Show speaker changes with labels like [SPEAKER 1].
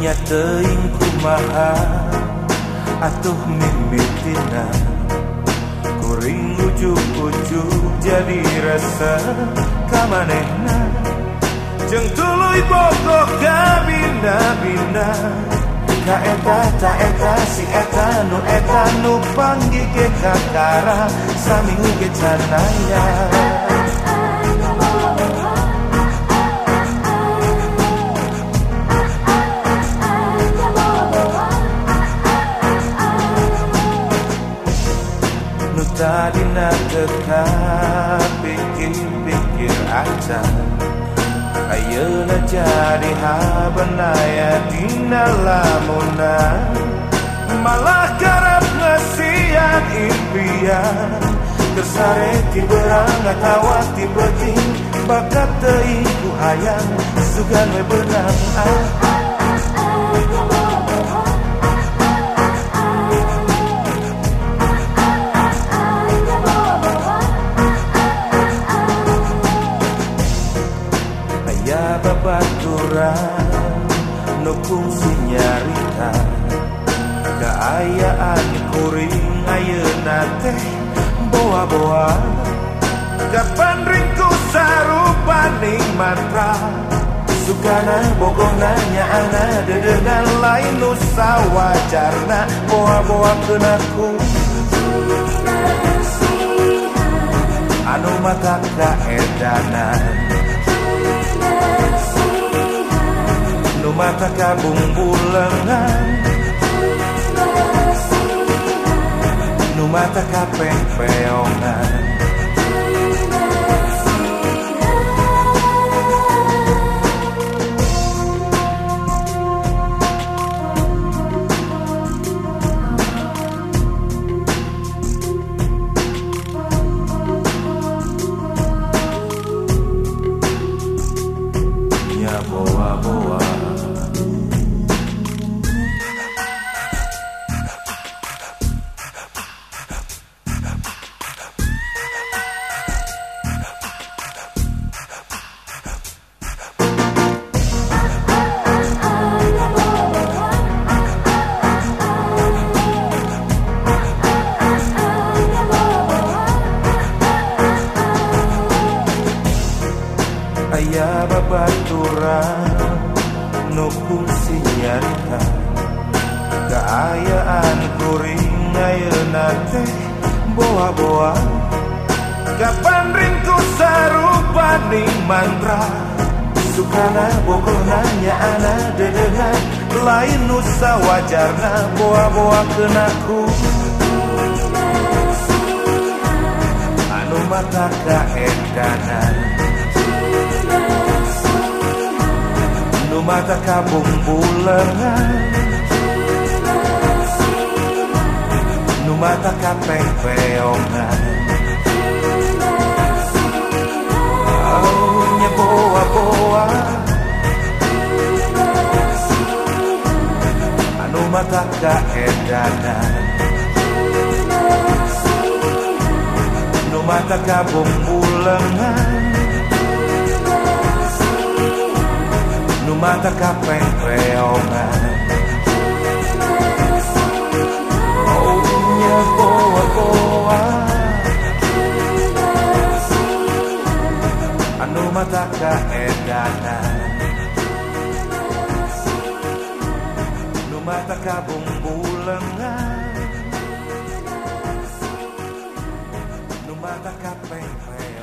[SPEAKER 1] nya teing kumaha atuh mimitina kuring ujug-ujug jadi rasa kamanehna jeung tuluy bogo kabina-bina ka eta ta eta si eta nu eta nu panggih ke kakara. Sami ge canaya. Tadi na teka pikir-pikir aja. Ayeuna jadi habanaya dina lamuna Malah karap ngesian impian. Tersare ti berang atawa ti beting Bakat teing ku hayang Sugan we benang ah babaturan nukung sinyarita. Keayaan kuring ayeuna teh boa-boa. Kapan ringku sarupaning mantra? Sukana bogoh nanya ana dedengan lain nusa wajarna. Boa-boa kenaku. Anu mata kaedanan mata kabumbulengan Numa mata peng peong nuku sinyarita keayaan kuring ayeuna teh boa-boa. Kapan ringku sarupa mantra? Sukana bokor nanya ana dedengan. Lain nusa wajarna boa-boa kenaku anu mata kaedanan mata kabung bulengan Nu mata kapeng peongan. Aunya boa-boa. Anu mata kaedanan Nu mata kabung ma tercapai reoma Oh mia goa goa Anu mataka edana Anu mataka bumbulengan Anu mataka pengen